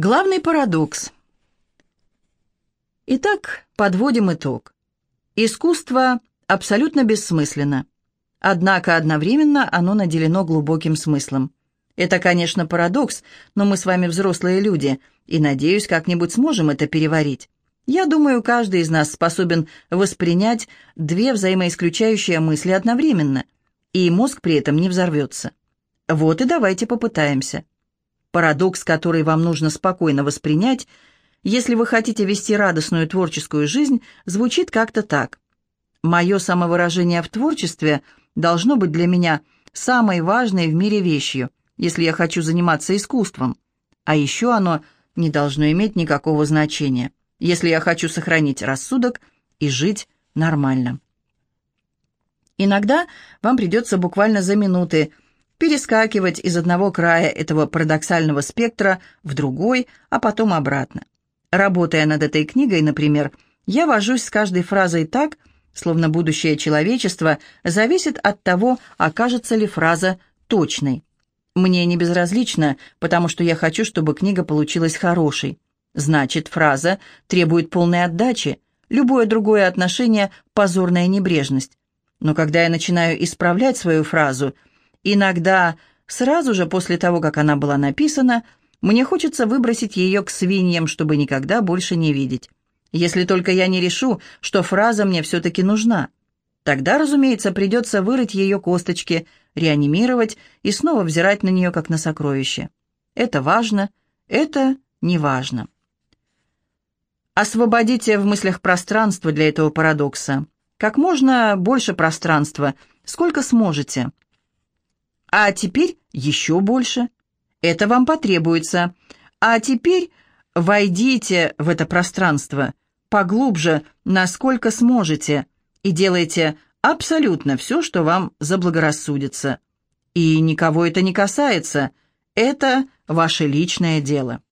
Главный парадокс. Итак, подводим итог. Искусство абсолютно бессмысленно. Однако одновременно оно наделено глубоким смыслом. Это, конечно, парадокс, но мы с вами взрослые люди, и, надеюсь, как-нибудь сможем это переварить. Я думаю, каждый из нас способен воспринять две взаимоисключающие мысли одновременно, и мозг при этом не взорвется. Вот и давайте попытаемся. Парадокс, который вам нужно спокойно воспринять, если вы хотите вести радостную творческую жизнь, звучит как-то так. Мое самовыражение в творчестве должно быть для меня самой важной в мире вещью, если я хочу заниматься искусством. А еще оно не должно иметь никакого значения, если я хочу сохранить рассудок и жить нормально. Иногда вам придется буквально за минуты перескакивать из одного края этого парадоксального спектра в другой, а потом обратно. Работая над этой книгой, например, я вожусь с каждой фразой так, словно будущее человечества зависит от того, окажется ли фраза точной. Мне не безразлично, потому что я хочу, чтобы книга получилась хорошей. Значит, фраза требует полной отдачи, любое другое отношение – позорная небрежность. Но когда я начинаю исправлять свою фразу – Иногда, сразу же после того, как она была написана, мне хочется выбросить ее к свиньям, чтобы никогда больше не видеть. Если только я не решу, что фраза мне все-таки нужна. Тогда, разумеется, придется вырыть ее косточки, реанимировать и снова взирать на нее, как на сокровище. Это важно, это не важно. Освободите в мыслях пространство для этого парадокса. Как можно больше пространства, сколько сможете – а теперь еще больше. Это вам потребуется. А теперь войдите в это пространство поглубже, насколько сможете, и делайте абсолютно все, что вам заблагорассудится. И никого это не касается. Это ваше личное дело.